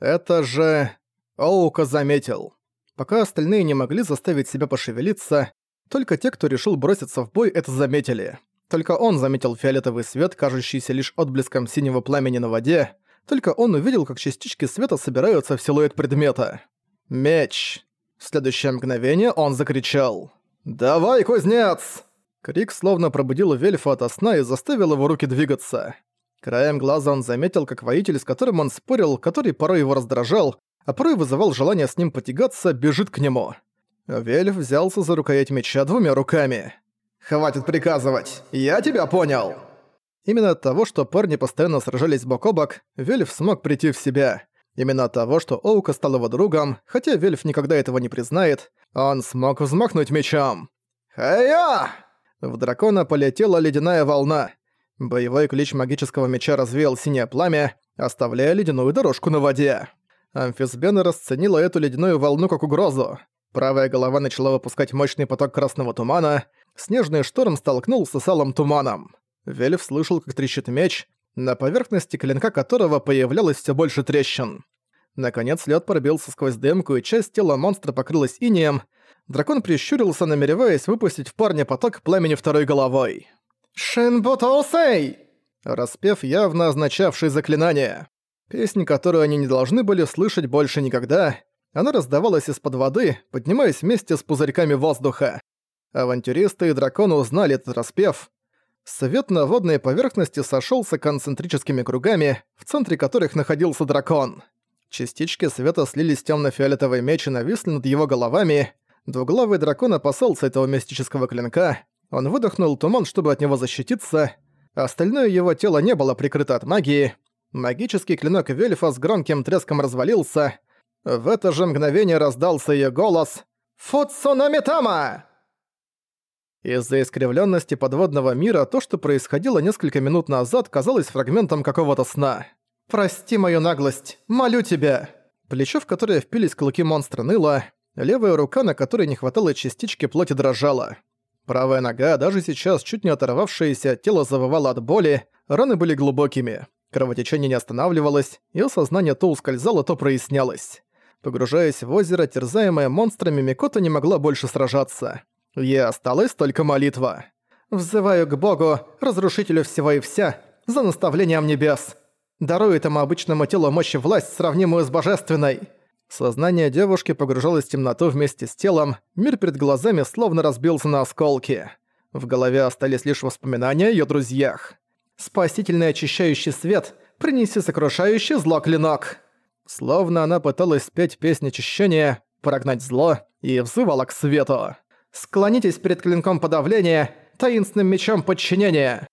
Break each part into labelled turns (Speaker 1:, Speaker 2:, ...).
Speaker 1: Это же... Оука заметил. Пока остальные не могли заставить себя пошевелиться, только те, кто решил броситься в бой, это заметили. Только он заметил фиолетовый свет, кажущийся лишь отблеском синего пламени на воде. Только он увидел, как частички света собираются в силуэт предмета. Меч. В следующее мгновение он закричал. «Давай, кузнец!» Крик словно пробудил Вельфа ото сна и заставил его руки двигаться. Краем глаза он заметил, как воитель, с которым он спорил, который порой его раздражал, а порой вызывал желание с ним потягаться, бежит к нему. Вельф взялся за рукоять меча двумя руками. «Хватит приказывать! Я тебя понял!» Именно от того, что парни постоянно сражались бок о бок, Вельф смог прийти в себя. Именно от того, что Оука стал его другом, хотя Вельф никогда этого не признает, он смог взмахнуть мечом. «Хая!» В дракона полетела ледяная волна. Боевой ключ магического меча развеял синее пламя, оставляя ледяную дорожку на воде. Амфисбена расценила эту ледяную волну как угрозу. Правая голова начала выпускать мощный поток красного тумана, снежный шторм столкнулся с алым туманом. Вельф слышал, как трещит меч, на поверхности клинка которого появлялось все больше трещин. Наконец лед пробился сквозь дымку, и часть тела монстра покрылась инеем. Дракон прищурился, намереваясь выпустить в парня поток пламени второй головой. «Шинбутоусей!» Распев, явно означавший заклинание. Песнь, которую они не должны были слышать больше никогда, она раздавалась из-под воды, поднимаясь вместе с пузырьками воздуха. Авантюристы и драконы узнали этот распев. Свет на водной поверхности сошелся концентрическими кругами, в центре которых находился дракон. Частички света слились в тёмно-фиолетовый меч и нависли над его головами. Двуглавый дракон опасался этого мистического клинка. Он выдохнул туман, чтобы от него защититься. Остальное его тело не было прикрыто от магии. Магический клинок Вельфа с громким треском развалился. В это же мгновение раздался её голос «Футсунамитама!» Из-за искривленности подводного мира то, что происходило несколько минут назад, казалось фрагментом какого-то сна. «Прости мою наглость, молю тебя!» Плечо, в которое впились клыки монстра, ныло, левая рука, на которой не хватало частички плоти, дрожала. Правая нога, даже сейчас чуть не оторвавшееся тело завывало от боли, раны были глубокими. Кровотечение не останавливалось, и сознание то ускользало, то прояснялось. Погружаясь в озеро, терзаемая монстрами, Микота не могла больше сражаться. Ей осталась только молитва. «Взываю к Богу, разрушителю всего и вся, за наставлением небес. Даруй этому обычному телу мощь и власть, сравнимую с божественной». Сознание девушки погружалось в темноту вместе с телом, мир перед глазами словно разбился на осколки. В голове остались лишь воспоминания о её друзьях. «Спасительный очищающий свет, принеси сокрушающий зло клинок». Словно она пыталась спеть песнь очищения, прогнать зло и взывала к свету. «Склонитесь перед клинком подавления, таинственным мечом подчинения».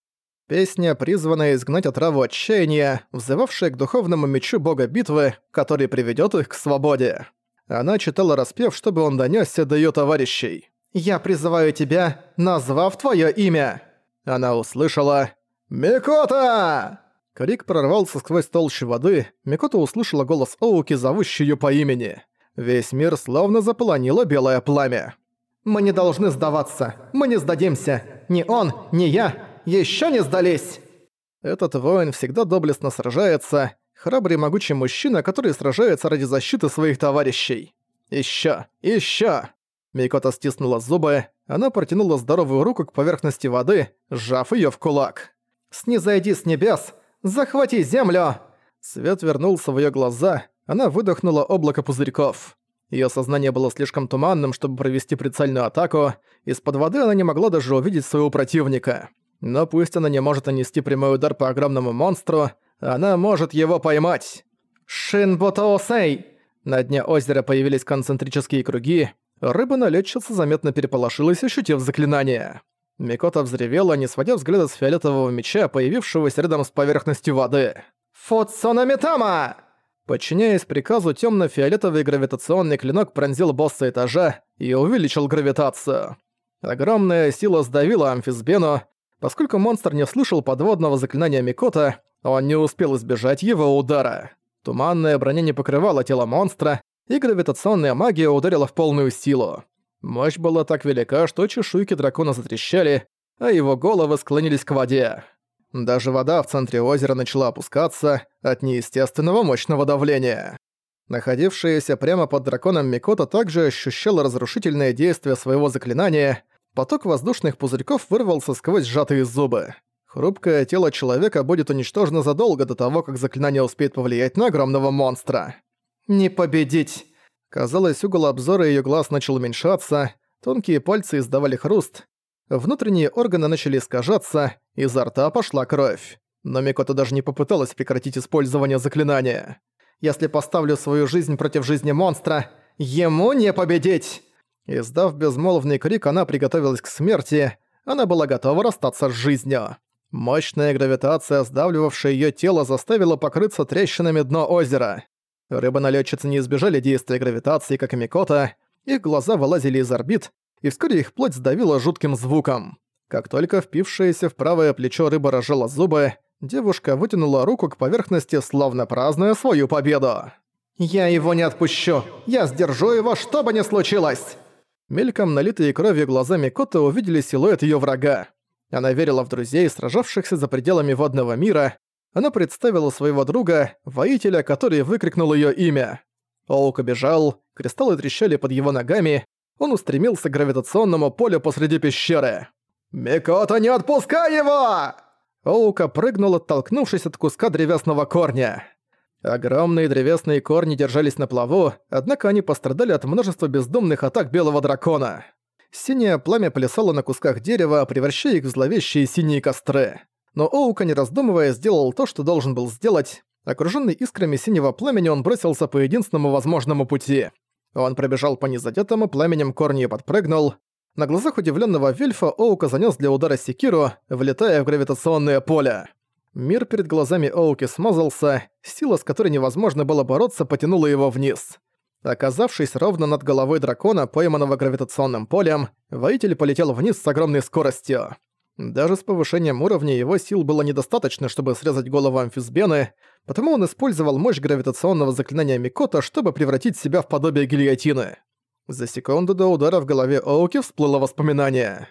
Speaker 1: Песня, призванная изгнать отраву отчаяния, взывавшая к духовному мечу бога битвы, который приведёт их к свободе. Она читала распев, чтобы он донёсся до её товарищей. «Я призываю тебя, назвав твоё имя!» Она услышала «Микота!» Крик прорвался сквозь толщу воды, Микота услышала голос Оуки, зовущий её по имени. Весь мир словно заполонило белое пламя. «Мы не должны сдаваться, мы не сдадимся! Ни он, ни я еще не сдались!» Этот воин всегда доблестно сражается, храбрый могучий мужчина, который сражается ради защиты своих товарищей. Ещё, ещё! Микота стиснула зубы, она протянула здоровую руку к поверхности воды, сжав её в кулак. «Снизойди с небес! Захвати землю!» Свет вернулся в её глаза, она выдохнула облако пузырьков. Её сознание было слишком туманным, чтобы провести прицельную атаку, из-под воды она не могла даже увидеть своего противника. Но пусть она не может нанести прямой удар по огромному монстру, она может его поймать. Шинботоосей! На дне озера появились концентрические круги. Рыба-налетчица заметно переполошилась, ощутив заклинание. Микота взревела, не сводя взгляда с фиолетового меча, появившегося рядом с поверхностью воды. «Футсономитама!» Подчиняясь приказу, темно-фиолетовый гравитационный клинок пронзил босса этажа и увеличил гравитацию. Огромная сила сдавила амфисбену, Поскольку монстр не слышал подводного заклинания Микота, он не успел избежать его удара. Туманная броня не покрывала тело монстра, и гравитационная магия ударила в полную силу. Мощь была так велика, что чешуйки дракона затрещали, а его головы склонились к воде. Даже вода в центре озера начала опускаться от неестественного мощного давления. Находившаяся прямо под драконом Микота также ощущала разрушительное действие своего заклинания. Поток воздушных пузырьков вырвался сквозь сжатые зубы. Хрупкое тело человека будет уничтожено задолго до того, как заклинание успеет повлиять на огромного монстра. «Не победить!» Казалось, угол обзора её глаз начал уменьшаться, тонкие пальцы издавали хруст, внутренние органы начали искажаться, изо рта пошла кровь. Но Микота даже не попыталась прекратить использование заклинания. «Если поставлю свою жизнь против жизни монстра, ему не победить!» Издав безмолвный крик, она приготовилась к смерти, она была готова расстаться с жизнью. Мощная гравитация, сдавливавшая её тело, заставила покрыться трещинами дно озера. Рыбы-налетчицы не избежали действия гравитации, как и Микота, их глаза вылазили из орбит, и вскоре их плоть сдавила жутким звуком. Как только впившаяся в правое плечо рыба разжала зубы, девушка вытянула руку к поверхности, словно празднуя свою победу. «Я его не отпущу! Я сдержу его, что бы ни случилось!» Мельком налитые кровью глаза Микоты увидели силуэт её врага. Она верила в друзей, сражавшихся за пределами водного мира, она представила своего друга, воителя, который выкрикнул её имя. Оук бежал, кристаллы трещали под его ногами, он устремился к гравитационному полю посреди пещеры. «Микото, не отпускай его!» Оука прыгнул, оттолкнувшись от куска древесного корня. Огромные древесные корни держались на плаву, однако они пострадали от множества бездумных атак белого дракона. Синее пламя плясало на кусках дерева, превращая их в зловещие синие костры но Оука, не раздумывая, сделал то, что должен был сделать. Окружённый искрами синего пламени, он бросился по единственному возможному пути. Он пробежал по незадетому пламенем корни и подпрыгнул. На глазах удивлённого Вильфа Оука занёс для удара секиру, влетая в гравитационное поле. Мир перед глазами Оуки смазался, сила, с которой невозможно было бороться, потянула его вниз. Оказавшись ровно над головой дракона, пойманного гравитационным полем, воитель полетел вниз с огромной скоростью. Даже с повышением уровня его сил было недостаточно, чтобы срезать голову амфисбены, потому он использовал мощь гравитационного заклинания Микота, чтобы превратить себя в подобие гильотины. За секунду до удара в голове Оуки всплыло воспоминание.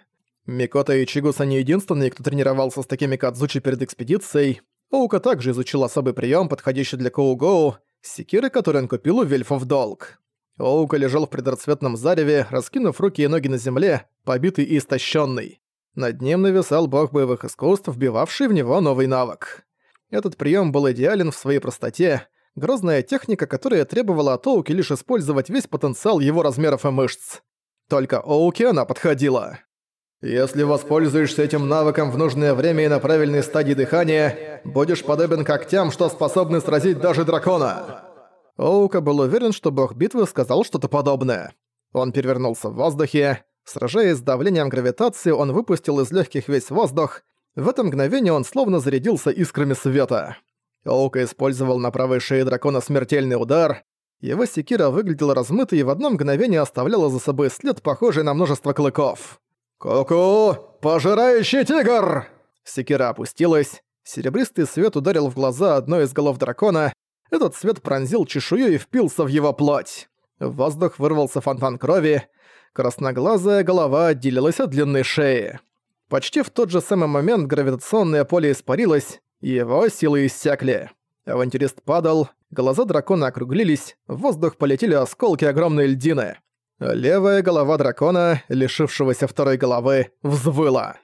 Speaker 1: Микота и Чигуса не единственные, кто тренировался с такими Кадзучи перед экспедицией. Оука также изучил особый прием, подходящий для Коугоу, секиры, который он купил у Вельфа в долг. Оука лежал в предрассветном зареве, раскинув руки и ноги на земле, побитый и истощенный. Над ним нависал бог боевых искусств, вбивавший в него новый навык. Этот прием был идеален в своей простоте, грозная техника, которая требовала от Оуки лишь использовать весь потенциал его размеров и мышц. Только Оуки она подходила. «Если воспользуешься этим навыком в нужное время и на правильной стадии дыхания, будешь подобен когтям, что способны сразить даже дракона!» Оука был уверен, что бог битвы сказал что-то подобное. Он перевернулся в воздухе, Сражаясь с давлением гравитации, он выпустил из легких весь воздух. В это мгновение он словно зарядился искрами света. Оука использовал на правой шее дракона смертельный удар. Его секира выглядела размытой и в одно мгновение оставляла за собой след, похожий на множество клыков. «Ку-ку! Пожирающий тигр!» Секира опустилась. Серебристый свет ударил в глаза одной из голов дракона. Этот свет пронзил чешую и впился в его плоть. В воздух вырвался фонтан крови. Красноглазая голова отделилась от длинной шеи. Почти в тот же самый момент гравитационное поле испарилось, и его силы иссякли. Авантюрист падал, глаза дракона округлились, в воздух полетели осколки огромной льдины. Левая голова дракона, лишившегося второй головы, взвыла.